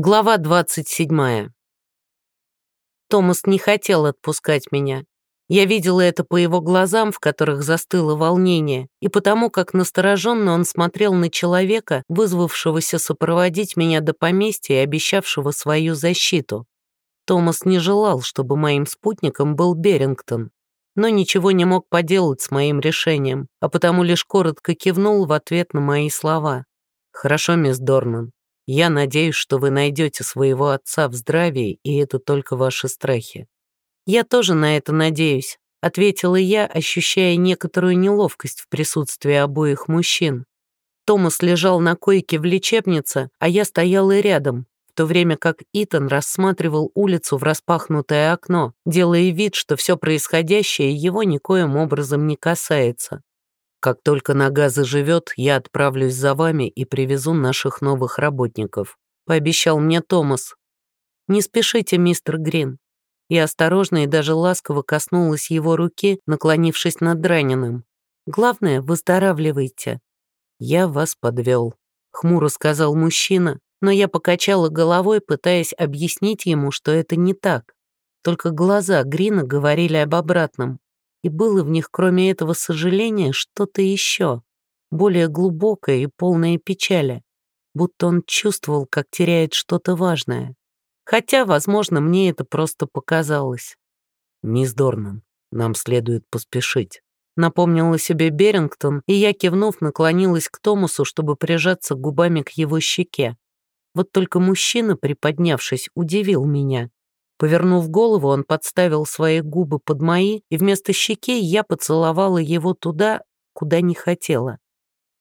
Глава 27. Томас не хотел отпускать меня. Я видела это по его глазам, в которых застыло волнение, и потому, как настороженно он смотрел на человека, вызвавшегося сопроводить меня до поместья и обещавшего свою защиту. Томас не желал, чтобы моим спутником был Берингтон, но ничего не мог поделать с моим решением, а потому лишь коротко кивнул в ответ на мои слова. «Хорошо, мисс Дорнан, я надеюсь, что вы найдете своего отца в здравии, и это только ваши страхи». «Я тоже на это надеюсь», — ответила я, ощущая некоторую неловкость в присутствии обоих мужчин. Томас лежал на койке в лечебнице, а я стояла рядом, в то время как Итан рассматривал улицу в распахнутое окно, делая вид, что все происходящее его никоим образом не касается. Как только нога заживет, я отправлюсь за вами и привезу наших новых работников», — пообещал мне Томас. «Не спешите, мистер Грин». Я осторожно и даже ласково коснулась его руки, наклонившись над раненым. «Главное, выздоравливайте». «Я вас подвел», — хмуро сказал мужчина, но я покачала головой, пытаясь объяснить ему, что это не так. Только глаза Грина говорили об обратном и было в них, кроме этого сожаления, что-то еще, более глубокое и полное печали, будто он чувствовал, как теряет что-то важное. Хотя, возможно, мне это просто показалось. «Мисс Дорнан, нам следует поспешить», — напомнила себе Берингтон, и я, кивнув, наклонилась к Томасу, чтобы прижаться губами к его щеке. Вот только мужчина, приподнявшись, удивил меня. Повернув голову, он подставил свои губы под мои, и вместо щеки я поцеловала его туда, куда не хотела.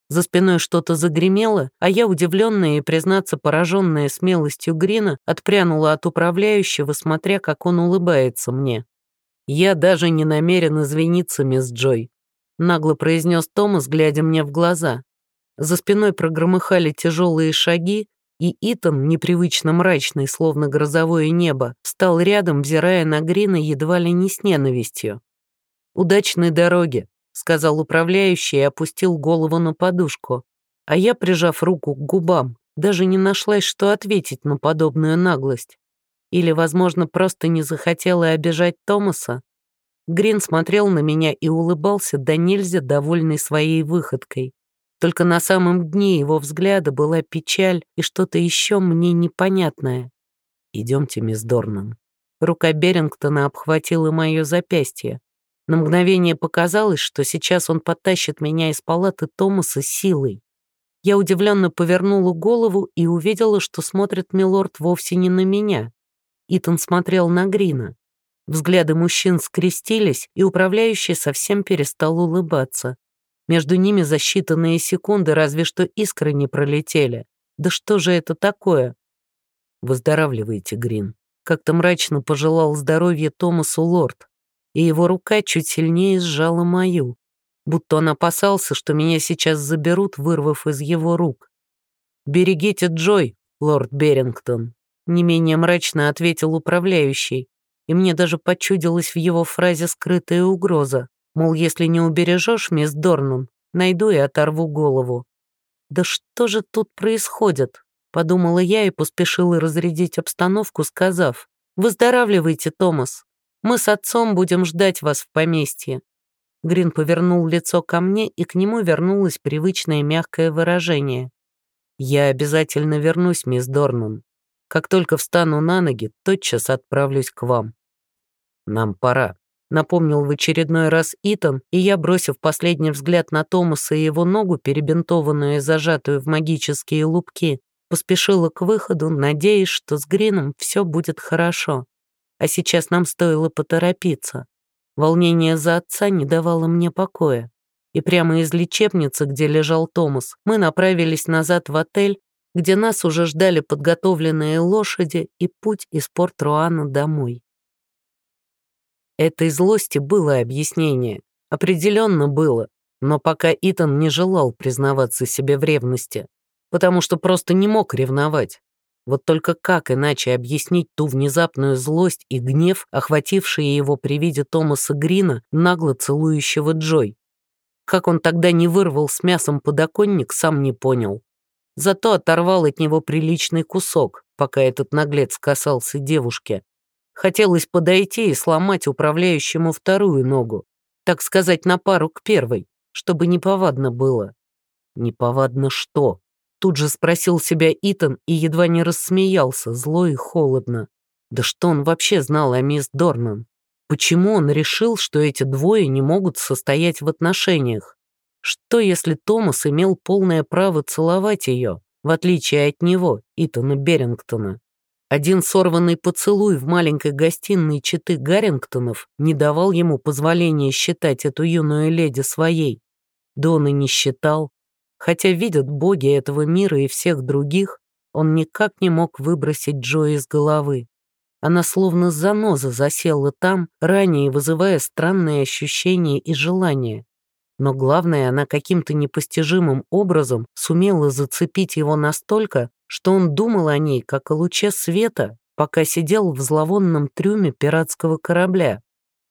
За спиной что-то загремело, а я, удивленная и, признаться, пораженная смелостью Грина, отпрянула от управляющего, смотря, как он улыбается мне. «Я даже не намерен извиниться, мисс Джой», — нагло произнес Томас, глядя мне в глаза. За спиной прогромыхали тяжелые шаги, и Итан, непривычно мрачный, словно грозовое небо, стал рядом, взирая на Грина едва ли не с ненавистью. «Удачной дороги», — сказал управляющий и опустил голову на подушку. А я, прижав руку к губам, даже не нашлась, что ответить на подобную наглость. Или, возможно, просто не захотела обижать Томаса. Грин смотрел на меня и улыбался, да нельзя довольный своей выходкой. Только на самом дне его взгляда была печаль и что-то еще мне непонятное. «Идемте, мисс Дорнан». Рука Берингтона обхватила мое запястье. На мгновение показалось, что сейчас он потащит меня из палаты Томаса силой. Я удивленно повернула голову и увидела, что смотрит милорд вовсе не на меня. Итан смотрел на Грина. Взгляды мужчин скрестились, и управляющий совсем перестал улыбаться. Между ними за считанные секунды разве что искры не пролетели. Да что же это такое? Выздоравливайте, Грин. Как-то мрачно пожелал здоровья Томасу Лорд, и его рука чуть сильнее сжала мою, будто он опасался, что меня сейчас заберут, вырвав из его рук. «Берегите Джой, лорд Берингтон», — не менее мрачно ответил управляющий, и мне даже почудилась в его фразе скрытая угроза. Мол, если не убережешь, мисс Дорнан, найду и оторву голову. Да что же тут происходит? Подумала я и поспешила разрядить обстановку, сказав, «Выздоравливайте, Томас. Мы с отцом будем ждать вас в поместье». Грин повернул лицо ко мне, и к нему вернулось привычное мягкое выражение. «Я обязательно вернусь, мисс Дорнан. Как только встану на ноги, тотчас отправлюсь к вам. Нам пора». Напомнил в очередной раз Итан, и я, бросив последний взгляд на Томаса и его ногу, перебинтованную и зажатую в магические лупки, поспешила к выходу, надеясь, что с Грином все будет хорошо. А сейчас нам стоило поторопиться. Волнение за отца не давало мне покоя. И прямо из лечебницы, где лежал Томас, мы направились назад в отель, где нас уже ждали подготовленные лошади и путь из Порт-Руана домой. Этой злости было объяснение. Определенно было. Но пока Итан не желал признаваться себе в ревности, потому что просто не мог ревновать. Вот только как иначе объяснить ту внезапную злость и гнев, охватившие его при виде Томаса Грина, нагло целующего Джой? Как он тогда не вырвал с мясом подоконник, сам не понял. Зато оторвал от него приличный кусок, пока этот наглец касался девушки. Хотелось подойти и сломать управляющему вторую ногу, так сказать, на пару к первой, чтобы неповадно было. Неповадно что? Тут же спросил себя Итан и едва не рассмеялся, зло и холодно. Да что он вообще знал о мисс Дорнан? Почему он решил, что эти двое не могут состоять в отношениях? Что, если Томас имел полное право целовать ее, в отличие от него, Итана Берингтона? Один сорванный поцелуй в маленькой гостиной читы Гаррингтонов не давал ему позволения считать эту юную леди своей. Да и не считал. Хотя видят боги этого мира и всех других, он никак не мог выбросить Джо из головы. Она словно заноза засела там, ранее вызывая странные ощущения и желания. Но главное, она каким-то непостижимым образом сумела зацепить его настолько, что он думал о ней, как о луче света, пока сидел в зловонном трюме пиратского корабля.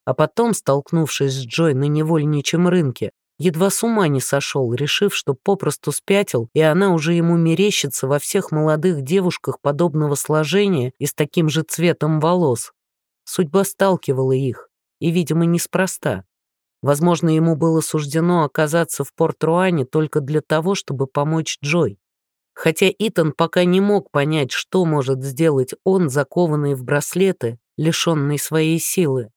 А потом, столкнувшись с Джой на невольничьем рынке, едва с ума не сошел, решив, что попросту спятил, и она уже ему мерещится во всех молодых девушках подобного сложения и с таким же цветом волос. Судьба сталкивала их, и, видимо, неспроста. Возможно, ему было суждено оказаться в Порт-Руане только для того, чтобы помочь Джой. Хотя Итан пока не мог понять, что может сделать он, закованный в браслеты, лишенный своей силы.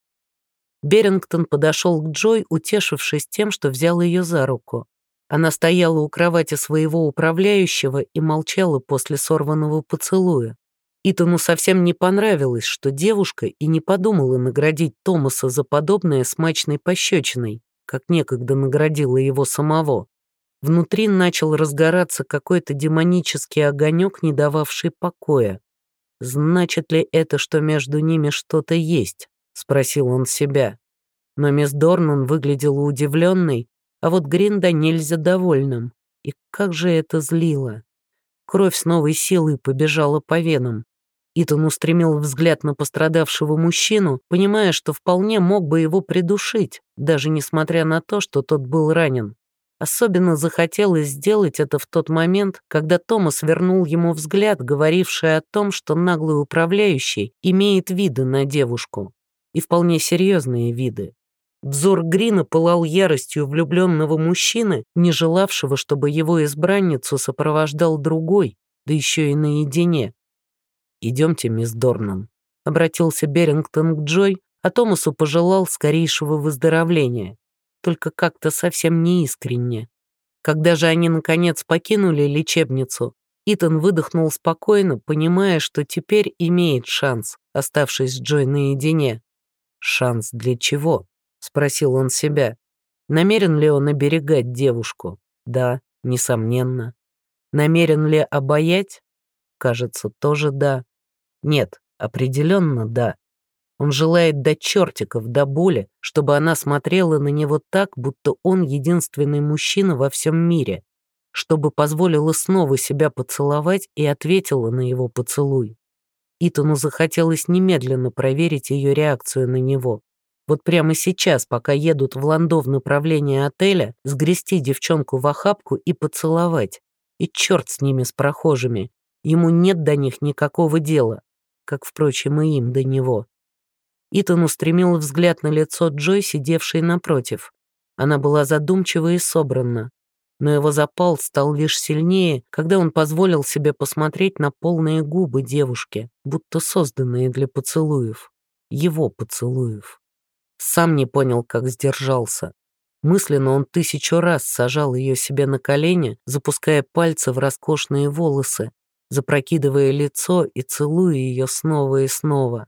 Берингтон подошел к Джой, утешившись тем, что взял ее за руку. Она стояла у кровати своего управляющего и молчала после сорванного поцелуя. Итану совсем не понравилось, что девушка и не подумала наградить Томаса за подобное смачной пощечиной, как некогда наградила его самого. Внутри начал разгораться какой-то демонический огонек, не дававший покоя. Значит ли это, что между ними что-то есть? — спросил он себя. Но мисс Дорнан выглядела удивленной, а вот Гринда нельзя довольным. И как же это злило. Кровь с новой силой побежала по венам. Итан устремил взгляд на пострадавшего мужчину, понимая, что вполне мог бы его придушить, даже несмотря на то, что тот был ранен. Особенно захотелось сделать это в тот момент, когда Томас вернул ему взгляд, говоривший о том, что наглый управляющий имеет виды на девушку и вполне серьезные виды. Взор Грина пылал яростью влюбленного мужчины, не желавшего, чтобы его избранницу сопровождал другой, да еще и наедине. «Идемте, мисс Дорнан», — обратился Берингтон к Джой, а Томасу пожелал скорейшего выздоровления, только как-то совсем неискренне. Когда же они, наконец, покинули лечебницу, Итан выдохнул спокойно, понимая, что теперь имеет шанс, оставшись с Джой наедине. «Шанс для чего?» — спросил он себя. Намерен ли он оберегать девушку? Да, несомненно. Намерен ли обаять? Кажется, тоже да. Нет, определенно да. Он желает до чертиков, до боли, чтобы она смотрела на него так, будто он единственный мужчина во всем мире, чтобы позволила снова себя поцеловать и ответила на его поцелуй. Итану захотелось немедленно проверить ее реакцию на него. Вот прямо сейчас, пока едут в Ландо в направлении отеля, сгрести девчонку в охапку и поцеловать. И черт с ними, с прохожими. Ему нет до них никакого дела, как, впрочем, и им до него. Итан устремил взгляд на лицо Джой, сидевшей напротив. Она была задумчива и собранна но его запал стал лишь сильнее, когда он позволил себе посмотреть на полные губы девушки, будто созданные для поцелуев. Его поцелуев. Сам не понял, как сдержался. Мысленно он тысячу раз сажал ее себе на колени, запуская пальцы в роскошные волосы, запрокидывая лицо и целуя ее снова и снова.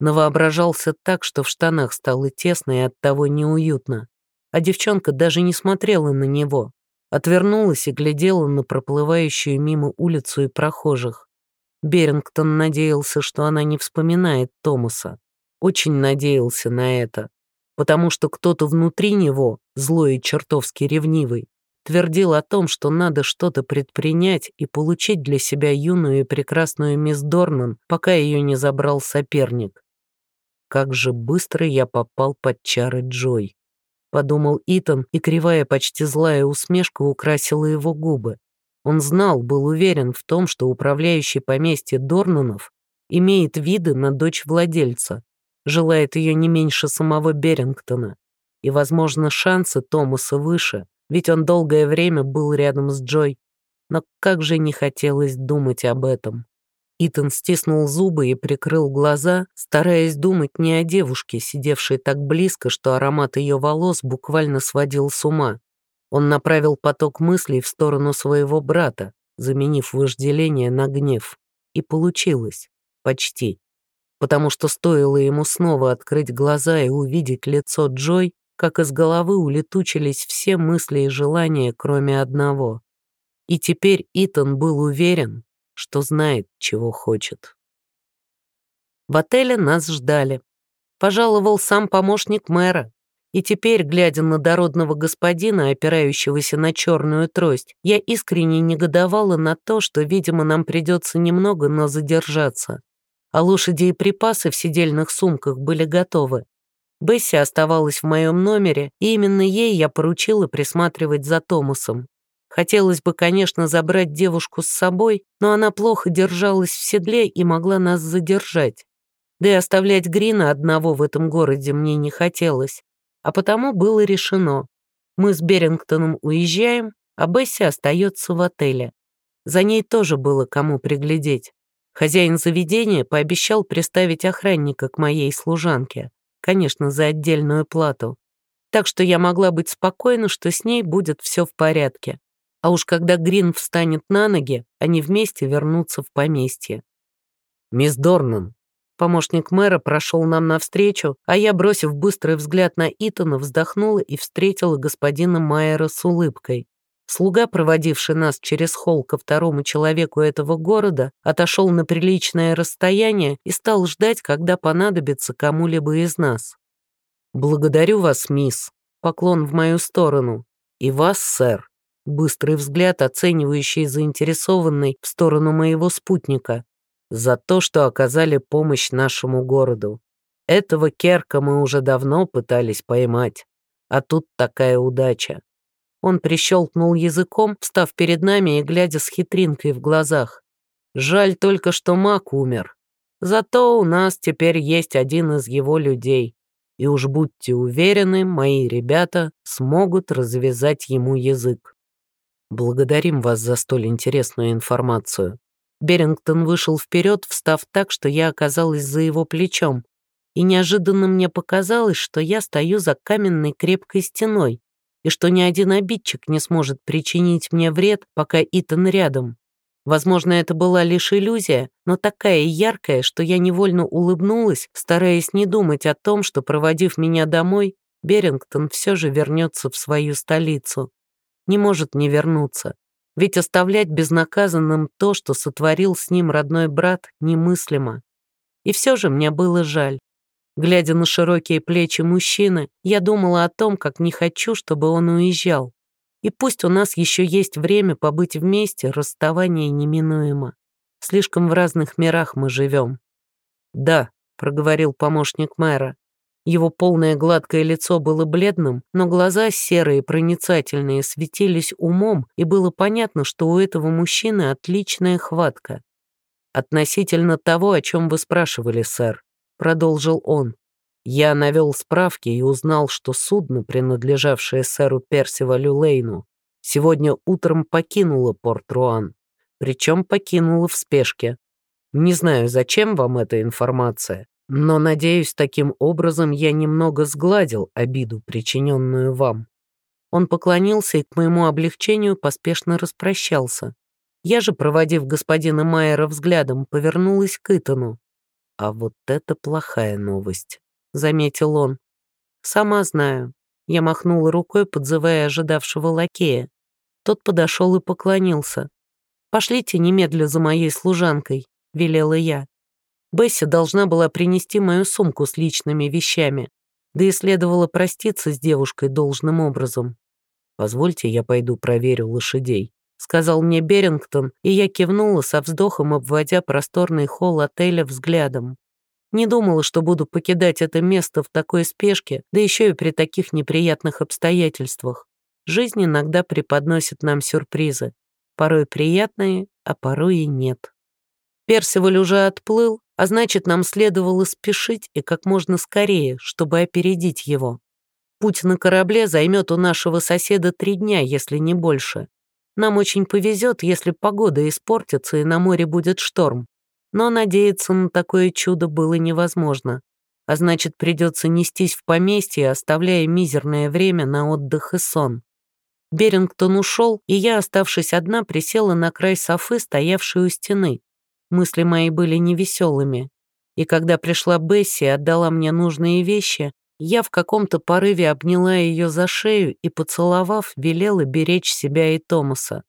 Навоображался так, что в штанах стало тесно и оттого неуютно. А девчонка даже не смотрела на него, Отвернулась и глядела на проплывающую мимо улицу и прохожих. Берингтон надеялся, что она не вспоминает Томаса. Очень надеялся на это, потому что кто-то внутри него, злой и чертовски ревнивый, твердил о том, что надо что-то предпринять и получить для себя юную и прекрасную мисс Дорнан, пока ее не забрал соперник. Как же быстро я попал под чары Джой подумал Итан, и кривая, почти злая усмешка украсила его губы. Он знал, был уверен в том, что управляющий поместье Дорнунов имеет виды на дочь владельца, желает ее не меньше самого Берингтона. И, возможно, шансы Томаса выше, ведь он долгое время был рядом с Джой. Но как же не хотелось думать об этом. Итан стиснул зубы и прикрыл глаза, стараясь думать не о девушке, сидевшей так близко, что аромат ее волос буквально сводил с ума. Он направил поток мыслей в сторону своего брата, заменив вожделение на гнев. И получилось. Почти. Потому что стоило ему снова открыть глаза и увидеть лицо Джой, как из головы улетучились все мысли и желания, кроме одного. И теперь Итан был уверен, что знает, чего хочет. В отеле нас ждали. Пожаловал сам помощник мэра. И теперь, глядя на дородного господина, опирающегося на черную трость, я искренне негодовала на то, что, видимо, нам придется немного, но задержаться. А лошади и припасы в сидельных сумках были готовы. Бесси оставалась в моем номере, и именно ей я поручила присматривать за Томасом. Хотелось бы, конечно, забрать девушку с собой, но она плохо держалась в седле и могла нас задержать. Да и оставлять Грина одного в этом городе мне не хотелось. А потому было решено. Мы с Берингтоном уезжаем, а Бесси остается в отеле. За ней тоже было кому приглядеть. Хозяин заведения пообещал приставить охранника к моей служанке, конечно, за отдельную плату. Так что я могла быть спокойна, что с ней будет все в порядке. А уж когда Грин встанет на ноги, они вместе вернутся в поместье. «Мисс Дорнан», помощник мэра прошел нам навстречу, а я, бросив быстрый взгляд на Итана, вздохнула и встретила господина Майера с улыбкой. Слуга, проводивший нас через холл ко второму человеку этого города, отошел на приличное расстояние и стал ждать, когда понадобится кому-либо из нас. «Благодарю вас, мисс», поклон в мою сторону. «И вас, сэр» быстрый взгляд, оценивающий заинтересованный в сторону моего спутника, за то, что оказали помощь нашему городу. Этого Керка мы уже давно пытались поймать, а тут такая удача. Он прищелкнул языком, встав перед нами и глядя с хитринкой в глазах. Жаль только, что маг умер. Зато у нас теперь есть один из его людей. И уж будьте уверены, мои ребята смогут развязать ему язык. Благодарим вас за столь интересную информацию. Берингтон вышел вперед, встав так, что я оказалась за его плечом. И неожиданно мне показалось, что я стою за каменной крепкой стеной, и что ни один обидчик не сможет причинить мне вред, пока Итан рядом. Возможно, это была лишь иллюзия, но такая яркая, что я невольно улыбнулась, стараясь не думать о том, что, проводив меня домой, Берингтон все же вернется в свою столицу не может не вернуться. Ведь оставлять безнаказанным то, что сотворил с ним родной брат, немыслимо. И все же мне было жаль. Глядя на широкие плечи мужчины, я думала о том, как не хочу, чтобы он уезжал. И пусть у нас еще есть время побыть вместе, расставание неминуемо. Слишком в разных мирах мы живем. «Да», — проговорил помощник мэра, его полное гладкое лицо было бледным, но глаза серые, проницательные, светились умом, и было понятно, что у этого мужчины отличная хватка. «Относительно того, о чем вы спрашивали, сэр», — продолжил он. «Я навел справки и узнал, что судно, принадлежавшее сэру Персивалю Лейну, сегодня утром покинуло Порт-Руан, причем покинуло в спешке. Не знаю, зачем вам эта информация, но, надеюсь, таким образом я немного сгладил обиду, причиненную вам. Он поклонился и к моему облегчению поспешно распрощался. Я же, проводив господина Майера взглядом, повернулась к Итану. «А вот это плохая новость», — заметил он. «Сама знаю». Я махнула рукой, подзывая ожидавшего лакея. Тот подошел и поклонился. «Пошлите немедля за моей служанкой», — велела я. Бесси должна была принести мою сумку с личными вещами, да и следовало проститься с девушкой должным образом. «Позвольте, я пойду проверю лошадей», — сказал мне Берингтон, и я кивнула со вздохом, обводя просторный холл отеля взглядом. Не думала, что буду покидать это место в такой спешке, да еще и при таких неприятных обстоятельствах. Жизнь иногда преподносит нам сюрпризы. порой приятные, а порой и нет. Персиваль уже отплыл, а значит, нам следовало спешить и как можно скорее, чтобы опередить его. Путь на корабле займет у нашего соседа три дня, если не больше. Нам очень повезет, если погода испортится и на море будет шторм. Но надеяться на такое чудо было невозможно. А значит, придется нестись в поместье, оставляя мизерное время на отдых и сон. Берингтон ушел, и я, оставшись одна, присела на край софы, стоявшей у стены. Мысли мои были невеселыми. И когда пришла Бесси и отдала мне нужные вещи, я в каком-то порыве обняла ее за шею и, поцеловав, велела беречь себя и Томаса.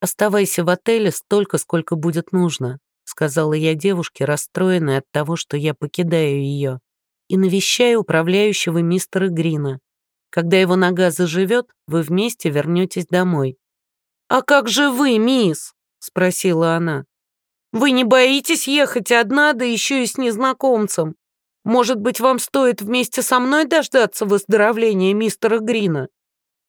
«Оставайся в отеле столько, сколько будет нужно», сказала я девушке, расстроенной от того, что я покидаю ее, и навещай управляющего мистера Грина. Когда его нога заживет, вы вместе вернетесь домой». «А как же вы, мисс?» — спросила она. «Вы не боитесь ехать одна, да еще и с незнакомцем? Может быть, вам стоит вместе со мной дождаться выздоровления мистера Грина?»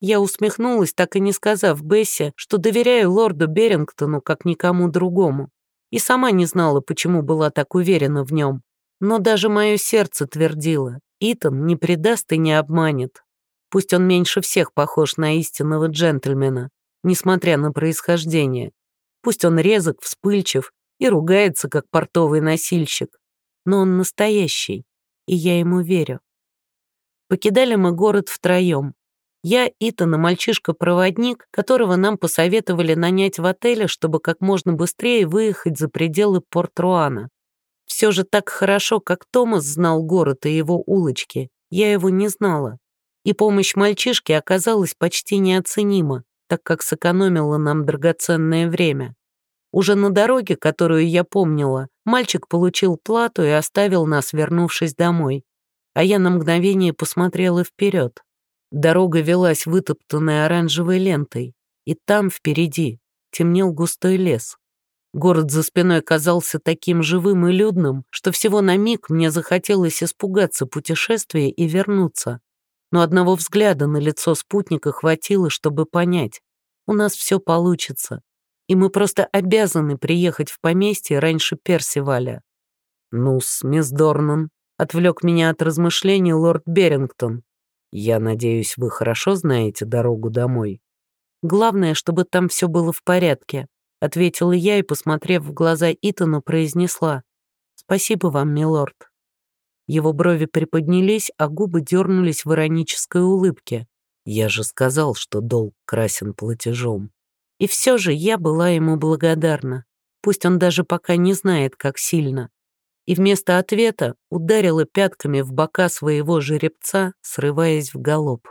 Я усмехнулась, так и не сказав Бессе, что доверяю лорду Берингтону как никому другому. И сама не знала, почему была так уверена в нем. Но даже мое сердце твердило, Итан не предаст и не обманет. Пусть он меньше всех похож на истинного джентльмена, несмотря на происхождение. Пусть он резок, вспыльчив и ругается, как портовый носильщик. Но он настоящий, и я ему верю. Покидали мы город втроем. Я, Итан и мальчишка-проводник, которого нам посоветовали нанять в отеле, чтобы как можно быстрее выехать за пределы Порт-Руана. Все же так хорошо, как Томас знал город и его улочки, я его не знала и помощь мальчишки оказалась почти неоценима, так как сэкономила нам драгоценное время. Уже на дороге, которую я помнила, мальчик получил плату и оставил нас, вернувшись домой. А я на мгновение посмотрела вперед. Дорога велась вытоптанной оранжевой лентой, и там, впереди, темнел густой лес. Город за спиной казался таким живым и людным, что всего на миг мне захотелось испугаться путешествия и вернуться но одного взгляда на лицо спутника хватило, чтобы понять, у нас все получится, и мы просто обязаны приехать в поместье раньше Персиваля. «Ну-с, мисс Дорнан», — отвлек меня от размышлений лорд Берингтон. «Я надеюсь, вы хорошо знаете дорогу домой?» «Главное, чтобы там все было в порядке», — ответила я и, посмотрев в глаза Итана, произнесла. «Спасибо вам, милорд». Его брови приподнялись, а губы дернулись в иронической улыбке. Я же сказал, что долг красен платежом. И все же я была ему благодарна. Пусть он даже пока не знает, как сильно. И вместо ответа ударила пятками в бока своего жеребца, срываясь в галоп.